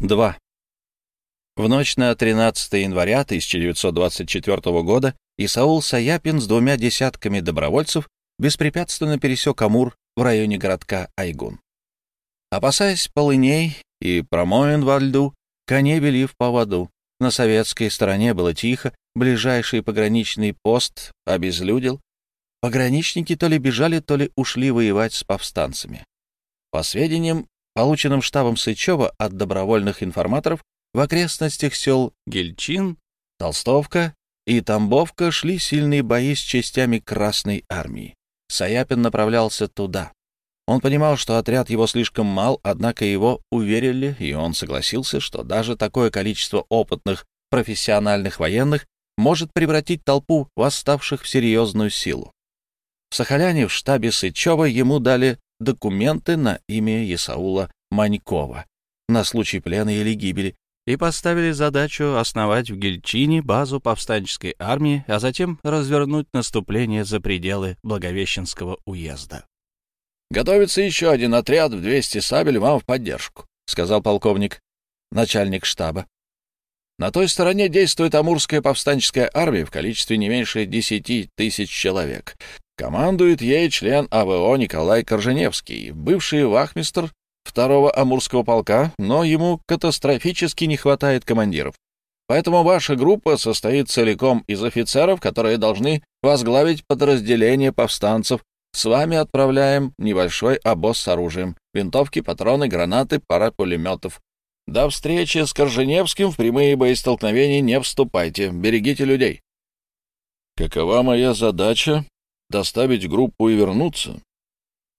2. В ночь на 13 января 1924 года Исаул Саяпин с двумя десятками добровольцев беспрепятственно пересек Амур в районе городка Айгун. Опасаясь полыней и промоин во льду, коней вели в поводу. На советской стороне было тихо, ближайший пограничный пост обезлюдил. Пограничники то ли бежали, то ли ушли воевать с повстанцами. По сведениям, полученным штабом Сычева от добровольных информаторов, в окрестностях сел Гельчин, Толстовка и Тамбовка шли сильные бои с частями Красной Армии. Саяпин направлялся туда. Он понимал, что отряд его слишком мал, однако его уверили, и он согласился, что даже такое количество опытных профессиональных военных может превратить толпу восставших в серьезную силу. В Сахаляне в штабе Сычева ему дали документы на имя Исаула Манькова на случай плена или гибели и поставили задачу основать в Гельчине базу повстанческой армии, а затем развернуть наступление за пределы Благовещенского уезда. «Готовится еще один отряд в 200 сабель вам в поддержку», — сказал полковник, начальник штаба. «На той стороне действует Амурская повстанческая армия в количестве не меньше 10 тысяч человек. Командует ей член АВО Николай Корженевский, бывший вахмистр второго Амурского полка, но ему катастрофически не хватает командиров. Поэтому ваша группа состоит целиком из офицеров, которые должны возглавить подразделение повстанцев. С вами отправляем небольшой обоз с оружием, винтовки, патроны, гранаты, пара пулеметов. До встречи с Корженевским в прямые боестолкновения не вступайте, берегите людей. Какова моя задача? Доставить группу и вернуться?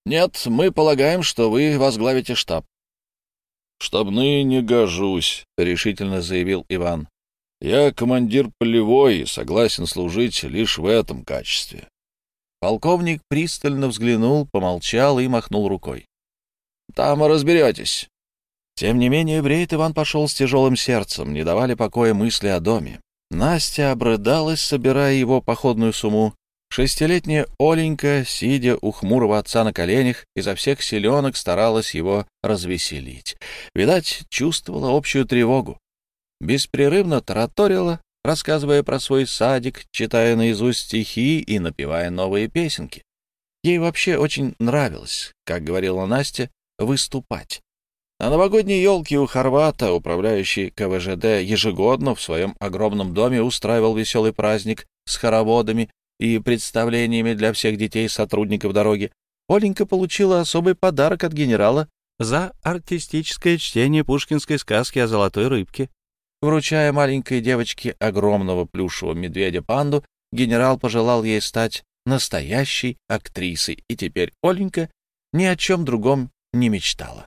«Нет, мы полагаем, что вы возглавите штаб». «Штабные не гожусь», — решительно заявил Иван. «Я командир полевой и согласен служить лишь в этом качестве». Полковник пристально взглянул, помолчал и махнул рукой. «Там разберетесь». Тем не менее, Брейт Иван пошел с тяжелым сердцем, не давали покоя мысли о доме. Настя обрыдалась, собирая его походную сумму, Шестилетняя Оленька, сидя у хмурого отца на коленях, изо всех селенок старалась его развеселить. Видать, чувствовала общую тревогу. Беспрерывно тараторила, рассказывая про свой садик, читая наизусть стихи и напевая новые песенки. Ей вообще очень нравилось, как говорила Настя, выступать. На новогодней елке у Хорвата, управляющий КВЖД, ежегодно в своем огромном доме устраивал веселый праздник с хороводами и представлениями для всех детей сотрудников дороги, Оленька получила особый подарок от генерала за артистическое чтение пушкинской сказки о золотой рыбке. Вручая маленькой девочке огромного плюшевого медведя-панду, генерал пожелал ей стать настоящей актрисой, и теперь Оленька ни о чем другом не мечтала.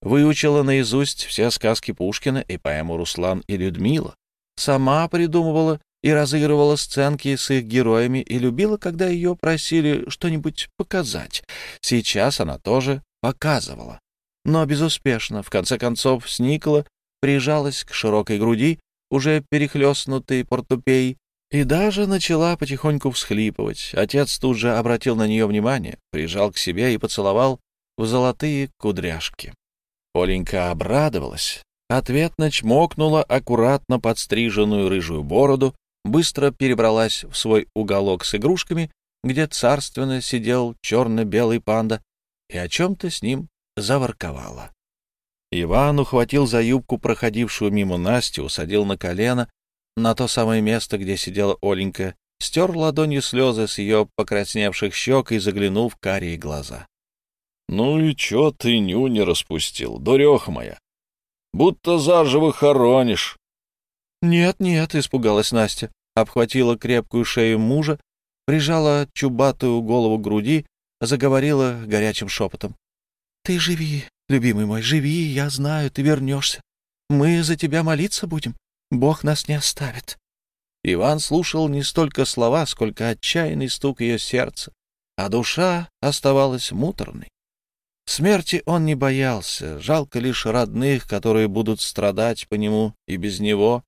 Выучила наизусть все сказки Пушкина и поэму «Руслан и Людмила», сама придумывала и разыгрывала сценки с их героями и любила, когда ее просили что-нибудь показать. Сейчас она тоже показывала. Но безуспешно, в конце концов, сникла, прижалась к широкой груди, уже перехлестнутой портупеей, и даже начала потихоньку всхлипывать. Отец тут же обратил на нее внимание, прижал к себе и поцеловал в золотые кудряшки. Оленька обрадовалась, ответно чмокнула аккуратно подстриженную рыжую бороду, быстро перебралась в свой уголок с игрушками, где царственно сидел черно-белый панда, и о чем-то с ним заворковала. Иван ухватил за юбку проходившую мимо Настю, усадил на колено, на то самое место, где сидела Оленька, стер ладонью слезы с ее покрасневших щек и заглянул в карие глаза. — Ну и чё ты нюни распустил, дуреха моя? Будто заживо хоронишь. «Нет, нет», — испугалась Настя, обхватила крепкую шею мужа, прижала чубатую голову к груди, заговорила горячим шепотом. «Ты живи, любимый мой, живи, я знаю, ты вернешься. Мы за тебя молиться будем, Бог нас не оставит». Иван слушал не столько слова, сколько отчаянный стук ее сердца, а душа оставалась муторной. Смерти он не боялся, жалко лишь родных, которые будут страдать по нему и без него,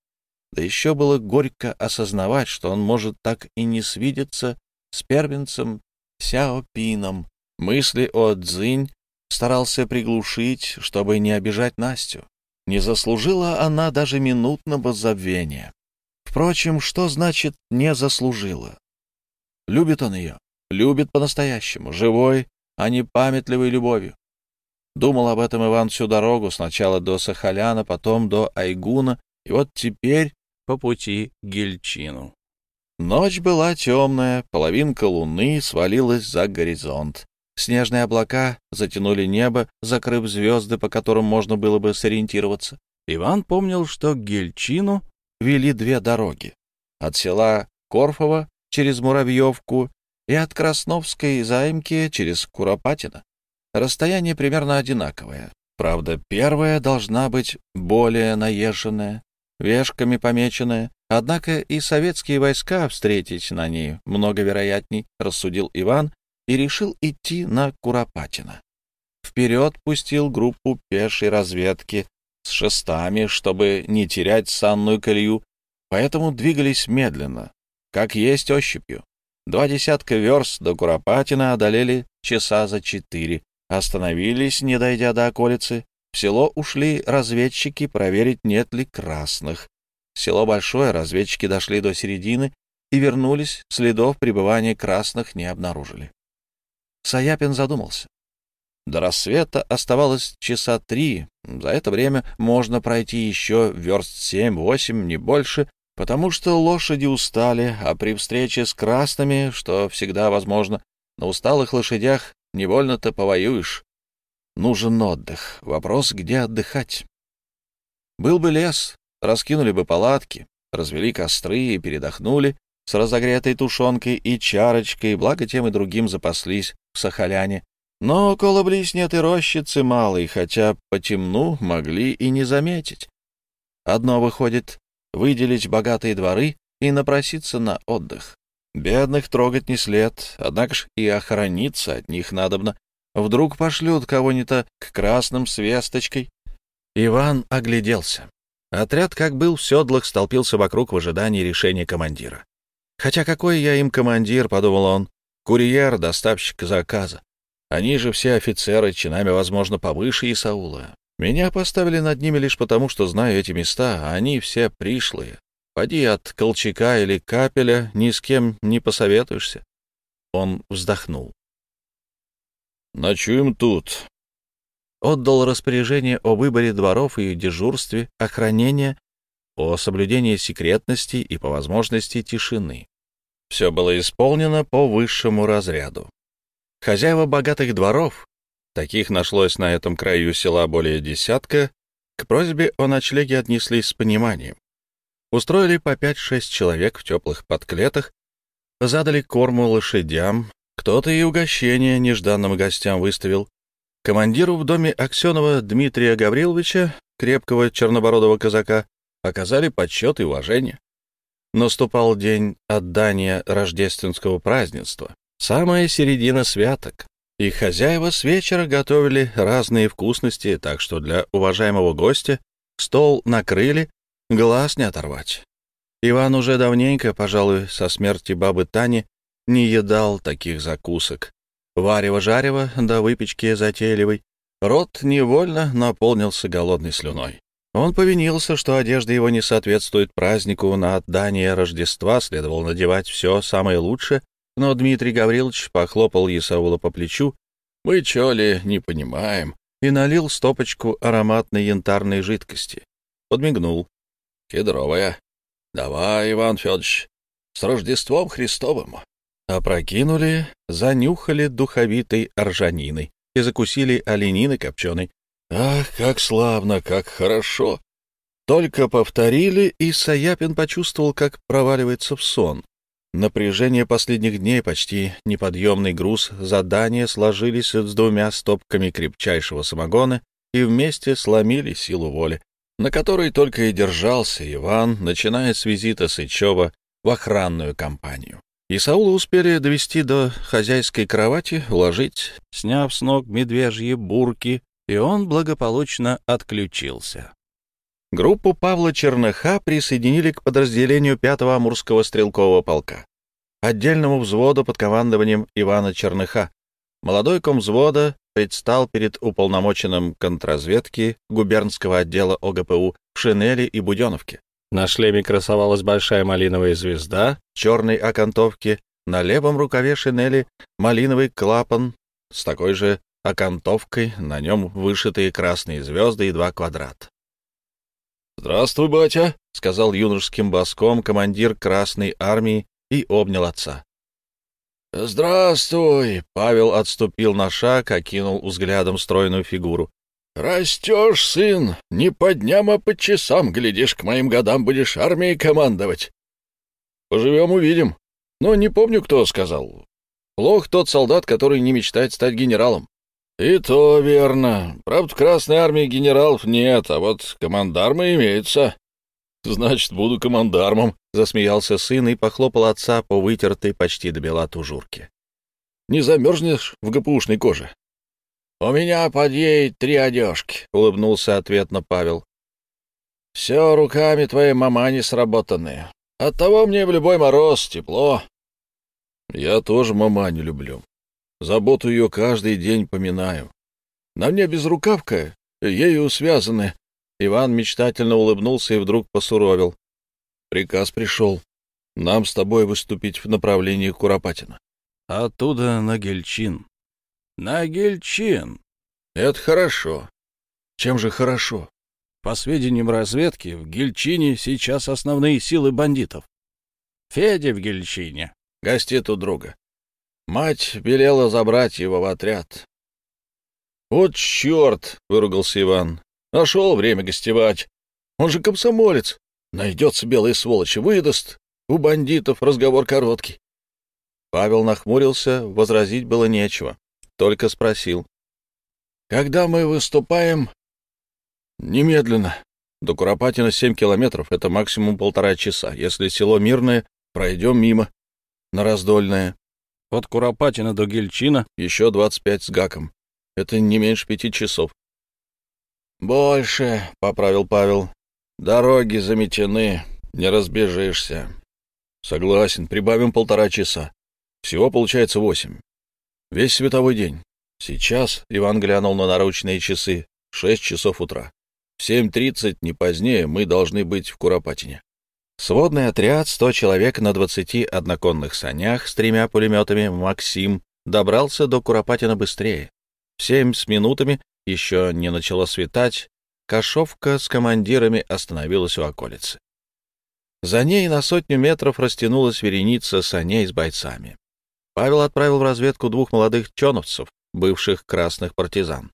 да еще было горько осознавать, что он может так и не свидеться с первенцем Сяопином. Мысли о Цзинь старался приглушить, чтобы не обижать Настю. Не заслужила она даже минутного забвения. Впрочем, что значит «не заслужила»? Любит он ее, любит по-настоящему, живой, а не памятливой любовью. Думал об этом Иван всю дорогу, сначала до Сахаляна, потом до Айгуна, и вот теперь по пути к Гельчину. Ночь была темная, половинка луны свалилась за горизонт. Снежные облака затянули небо, закрыв звезды, по которым можно было бы сориентироваться. Иван помнил, что к Гельчину вели две дороги. От села Корфово через Муравьевку и от Красновской заимки через Куропатино. Расстояние примерно одинаковое. Правда, первая должна быть более наезженная, вешками помеченная, однако и советские войска встретить на ней много вероятней, рассудил Иван и решил идти на Куропатино. Вперед пустил группу пешей разведки с шестами, чтобы не терять санную колею, поэтому двигались медленно, как есть ощупью. Два десятка верст до Куропатина одолели часа за четыре, остановились, не дойдя до околицы. В село ушли разведчики проверить, нет ли красных. Село большое, разведчики дошли до середины и вернулись, следов пребывания красных не обнаружили. Саяпин задумался. До рассвета оставалось часа три. За это время можно пройти еще верст семь-восемь, не больше, потому что лошади устали, а при встрече с красными, что всегда возможно, на усталых лошадях невольно-то повоюешь. Нужен отдых. Вопрос, где отдыхать. Был бы лес, раскинули бы палатки, развели костры и передохнули с разогретой тушенкой и чарочкой, благо тем и другим запаслись в Сахаляне. Но около близ нет и рощицы малой, хотя по темну могли и не заметить. Одно выходит — выделить богатые дворы и напроситься на отдых. Бедных трогать не след, однако ж и охраниться от них надобно. Вдруг пошлют кого-нибудь к красным с весточкой. Иван огляделся. Отряд, как был в седлах, столпился вокруг в ожидании решения командира. «Хотя какой я им командир», — подумал он, — «курьер, доставщик заказа. Они же все офицеры, чинами, возможно, повыше Исаула. Меня поставили над ними лишь потому, что знаю эти места, а они все пришлые. Поди от Колчака или Капеля ни с кем не посоветуешься». Он вздохнул. «Ночуем тут». Отдал распоряжение о выборе дворов и дежурстве, охранения, о соблюдении секретности и, по возможности, тишины. Все было исполнено по высшему разряду. Хозяева богатых дворов, таких нашлось на этом краю села более десятка, к просьбе о ночлеге отнеслись с пониманием. Устроили по пять-шесть человек в теплых подклетах, задали корму лошадям, кто-то и угощение нежданным гостям выставил. Командиру в доме Аксенова Дмитрия Гавриловича, крепкого чернобородого казака, оказали почет и уважение. Наступал день отдания рождественского празднества, самая середина святок, и хозяева с вечера готовили разные вкусности, так что для уважаемого гостя стол накрыли, глаз не оторвать. Иван уже давненько, пожалуй, со смерти бабы Тани, не едал таких закусок. Варево-жарево до выпечки затейливой, рот невольно наполнился голодной слюной. Он повинился, что одежда его не соответствует празднику на отдание Рождества, следовало надевать все самое лучшее, но Дмитрий Гаврилович похлопал Исаула по плечу, «Мы чё ли не понимаем?» и налил стопочку ароматной янтарной жидкости. Подмигнул. «Кедровая. Давай, Иван Федорович, с Рождеством Христовым!» Опрокинули, занюхали духовитой ржаниной и закусили оленины копченой, Ах, как славно, как хорошо! Только повторили, и Саяпин почувствовал, как проваливается в сон. Напряжение последних дней, почти неподъемный груз задания сложились с двумя стопками крепчайшего самогона и вместе сломили силу воли, на которой только и держался Иван, начиная с визита Сычева в охранную компанию. И Саула успели довести до хозяйской кровати, уложить, сняв с ног медвежьи бурки, и он благополучно отключился. Группу Павла Черныха присоединили к подразделению 5-го Амурского стрелкового полка, отдельному взводу под командованием Ивана Черныха. Молодой комвзвода предстал перед уполномоченным контрразведки губернского отдела ОГПУ в шинели и буденовке. На шлеме красовалась большая малиновая звезда черной окантовки, на левом рукаве шинели малиновый клапан с такой же окантовкой, на нем вышитые красные звезды и два квадрата. «Здравствуй, батя», — сказал юношеским боском командир Красной Армии и обнял отца. «Здравствуй!» — Павел отступил на шаг, окинул взглядом стройную фигуру. «Растешь, сын, не по дням, а по часам, глядишь, к моим годам будешь армией командовать. Поживем — увидим. Но не помню, кто сказал. Плох тот солдат, который не мечтает стать генералом. И то верно. Правда, в Красной армии генералов нет, а вот командармы имеются. Значит, буду командармом, — засмеялся сын и похлопал отца по вытертой почти до бела тужурке. Не замерзнешь в ГПУшной коже? «У меня под ей три одежки», — улыбнулся ответно Павел. «Все руками твоей мамани сработанные. Оттого мне в любой мороз тепло». «Я тоже маманю люблю. Заботу ее каждый день поминаю. На мне безрукавка, ею связаны». Иван мечтательно улыбнулся и вдруг посуровил. Приказ пришел. Нам с тобой выступить в направлении Куропатина. Оттуда на Гельчин. На Гельчин. Это хорошо. Чем же хорошо? По сведениям разведки, в Гельчине сейчас основные силы бандитов. Федя в Гельчине. Гостит у друга. Мать велела забрать его в отряд. «Вот черт!» — выругался Иван. «Нашел время гостевать. Он же комсомолец. Найдется белая сволочь, выдаст. У бандитов разговор короткий. Павел нахмурился, возразить было нечего. Только спросил. «Когда мы выступаем?» «Немедленно. До Куропатина семь километров, это максимум полтора часа. Если село Мирное, пройдем мимо. На Раздольное. От Куропатина до Гельчина еще двадцать пять с гаком. Это не меньше пяти часов». «Больше», — поправил Павел. Дороги заметены, не разбежишься. Согласен, прибавим полтора часа. Всего получается восемь. Весь световой день. Сейчас Иван глянул на наручные часы. Шесть часов утра. В семь тридцать, не позднее, мы должны быть в Куропатине. Сводный отряд, сто человек на двадцати одноконных санях с тремя пулеметами «Максим» добрался до Куропатина быстрее. В семь с минутами еще не начало светать, Кашовка с командирами остановилась у околицы. За ней на сотню метров растянулась вереница саней с бойцами. Павел отправил в разведку двух молодых чоновцев, бывших красных партизан.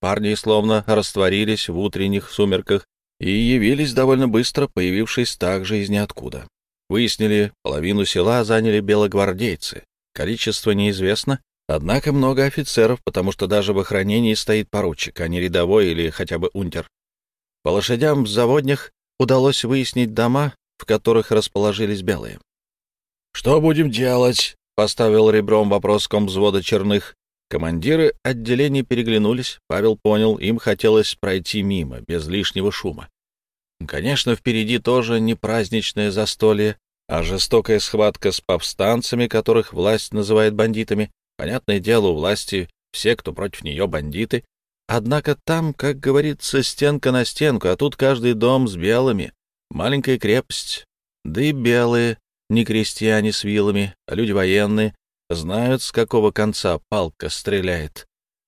Парни словно растворились в утренних сумерках и явились довольно быстро, появившись также из ниоткуда. Выяснили, половину села заняли белогвардейцы. Количество неизвестно, Однако много офицеров, потому что даже в охранении стоит поручик, а не рядовой или хотя бы унтер. По лошадям в заводнях удалось выяснить дома, в которых расположились белые. «Что будем делать?» — поставил ребром вопрос комвзвода черных. Командиры отделений переглянулись. Павел понял, им хотелось пройти мимо, без лишнего шума. Конечно, впереди тоже не праздничное застолье, а жестокая схватка с повстанцами, которых власть называет бандитами, Понятное дело, у власти все, кто против нее, бандиты. Однако там, как говорится, стенка на стенку, а тут каждый дом с белыми. Маленькая крепость. Да и белые, не крестьяне с вилами, а люди военные, знают, с какого конца палка стреляет.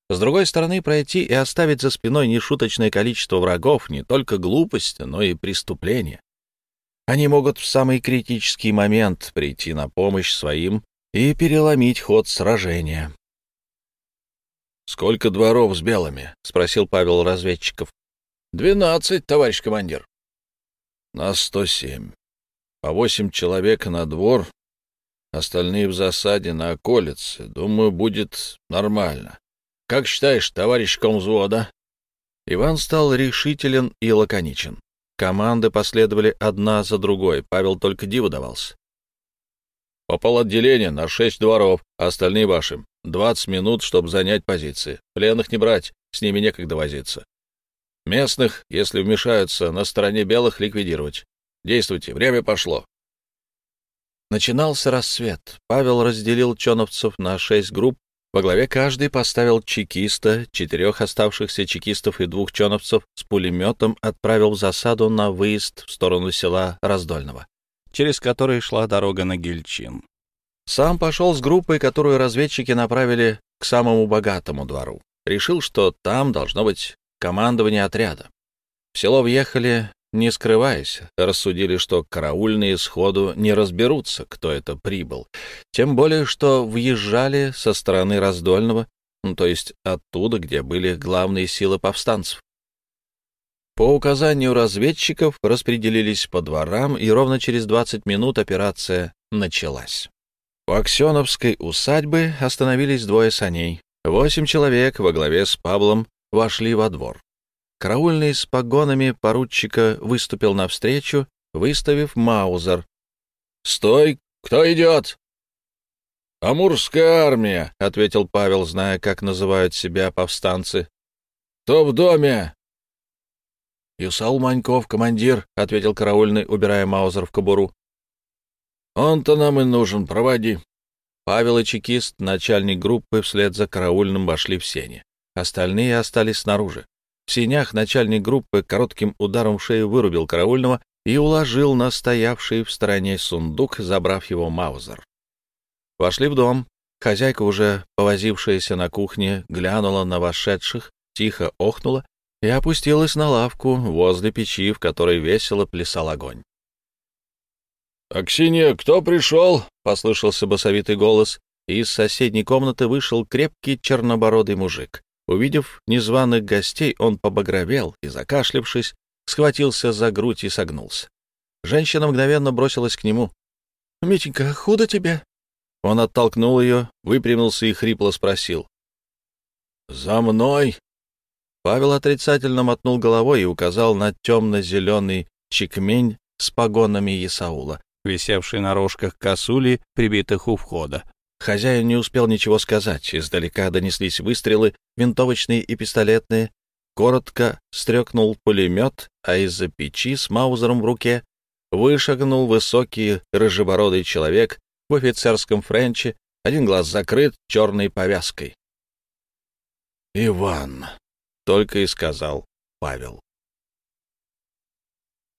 С другой стороны, пройти и оставить за спиной нешуточное количество врагов — не только глупость, но и преступление. Они могут в самый критический момент прийти на помощь своим и переломить ход сражения. «Сколько дворов с белыми?» — спросил Павел разведчиков. «Двенадцать, товарищ командир». «Нас сто семь. По восемь человек на двор, остальные в засаде на околице. Думаю, будет нормально. Как считаешь, товарищ комвзвода?» Иван стал решителен и лаконичен. Команды последовали одна за другой, Павел только диву давался. Попал отделение на шесть дворов, остальные ваши. Двадцать минут, чтобы занять позиции. Пленных не брать, с ними некогда возиться. Местных, если вмешаются, на стороне белых ликвидировать. Действуйте, время пошло. Начинался рассвет. Павел разделил чоновцев на шесть групп, Во главе каждый поставил чекиста, четырех оставшихся чекистов и двух чоновцев с пулеметом отправил в засаду на выезд в сторону села Раздольного, через который шла дорога на Гельчин. Сам пошел с группой, которую разведчики направили к самому богатому двору. Решил, что там должно быть командование отряда. В село въехали, не скрываясь, рассудили, что караульные сходу не разберутся, кто это прибыл. Тем более, что въезжали со стороны Раздольного, ну, то есть оттуда, где были главные силы повстанцев. По указанию разведчиков распределились по дворам, и ровно через 20 минут операция началась. У Аксеновской усадьбы остановились двое саней. Восемь человек во главе с Павлом вошли во двор. Караульный с погонами поручика выступил навстречу, выставив маузер. «Стой! Кто идет?» «Амурская армия», — ответил Павел, зная, как называют себя повстанцы. «Кто в доме?» «Исаул Маньков, командир», — ответил караульный, убирая маузер в кобуру. «Он-то нам и нужен, проводи». Павел и чекист, начальник группы, вслед за караульным вошли в сени. Остальные остались снаружи. В синях начальник группы коротким ударом в шею вырубил караульного и уложил на стоявший в стороне сундук, забрав его маузер. Вошли в дом. Хозяйка, уже повозившаяся на кухне, глянула на вошедших, тихо охнула и опустилась на лавку возле печи, в которой весело плясал огонь. «Аксинья, кто пришел?» — послышался басовитый голос, и из соседней комнаты вышел крепкий чернобородый мужик. Увидев незваных гостей, он побагровел и, закашлявшись, схватился за грудь и согнулся. Женщина мгновенно бросилась к нему. — Митенька, худо тебе? Он оттолкнул ее, выпрямился и хрипло спросил. — За мной! Павел отрицательно мотнул головой и указал на темно-зеленый чекмень с погонами Исаула, висевший на рожках косули, прибитых у входа. Хозяин не успел ничего сказать. Издалека донеслись выстрелы, винтовочные и пистолетные. Коротко стрекнул пулемет, а из-за печи с маузером в руке вышагнул высокий рыжебородый человек в офицерском френче, один глаз закрыт черной повязкой. «Иван», — только и сказал Павел.